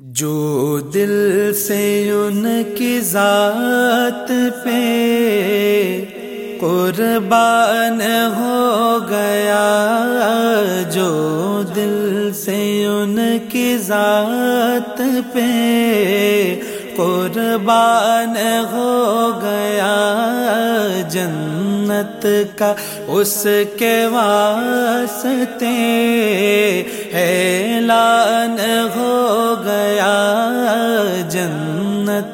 جو دل سے ان کی ذات پہ قربان ہو گیا، جو دل سے ان کی ذات پہ قربان ہو گیا، جنت کا اس کے واسطے اعلان ہو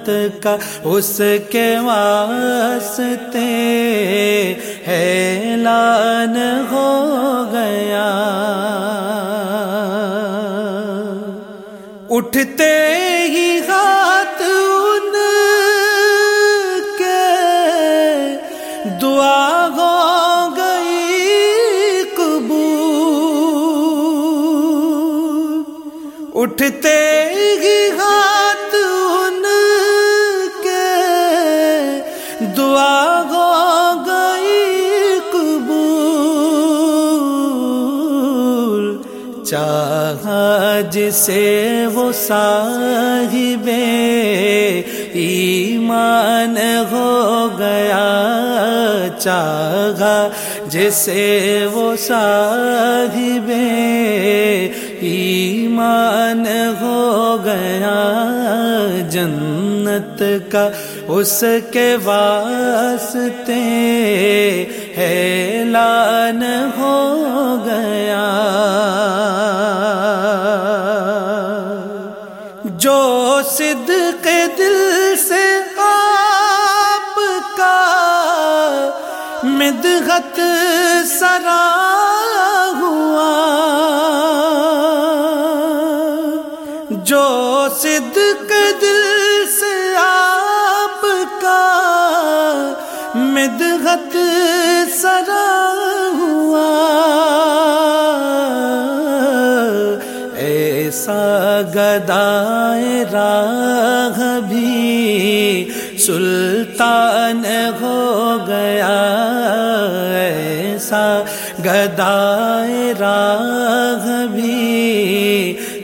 جنت کا اس کے واسطے اعلان ہو گیا۔ اٹھتے ہی ہاتھ ان کے دعا ہو گئی قبول۔ اٹھتے ہی ہاتھ دعا ہو گئی قبول، چاہا جسے وہ صاحب ایمان ہو گیا، چاہا جسے وہ صاحب ایمان ہو گیا جنت کا، اس کے واسطے اعلان ہو گیا۔ جو صدق دل سے آپ کا مدغت سرا جو صدق دل سے آپ کا مدغت سرا ہوا۔ ایسا گدائے راہ بھی سلطان ہو گیا۔ ایسا گدائے راہ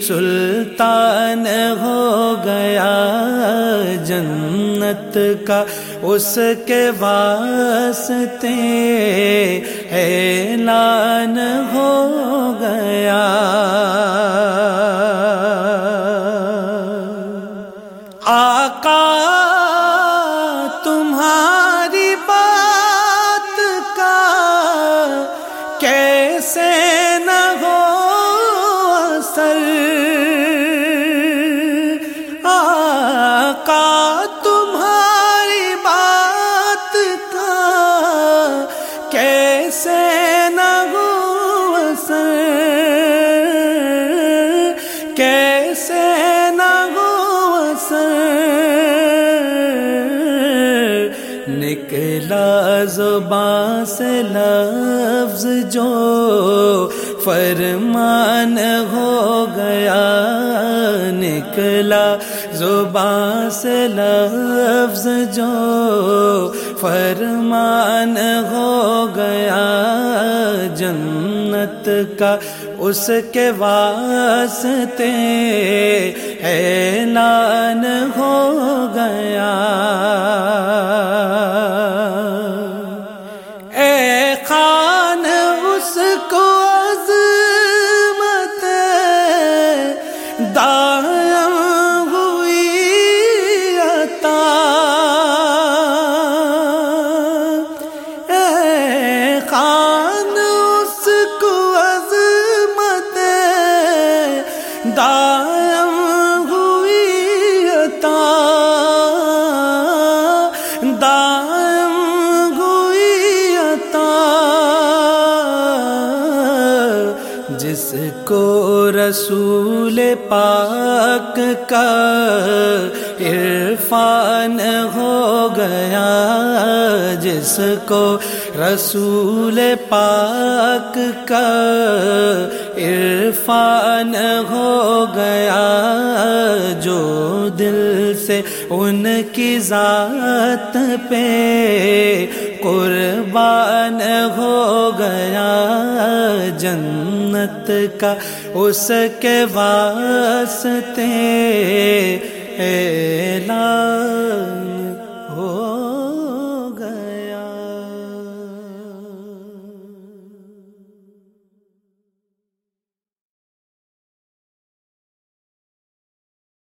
سلطان ہو گیا جنت کا اس کے واسطے اعلان ہو گیا۔ آقا کیسے نہ ہو اثر، کیسے نہ ہو اثر؟ نکلا زبان سے لفظ جو فرمان ہو گیا۔ نکلا، زبان سے لفظ جو فرمان ہو گیا، جنت کا اس کے واسطے اعلان ہو گیا۔ اے خان، اس کو عظمت دائم 다 جس کو رسول پاک کا عرفان ہو گیا، جس کو رسول پاک کا عرفان ہو گیا، جو دل سے ان کی ذات پہ قربان ہو گیا جنت کا اس کے واسطے اے لا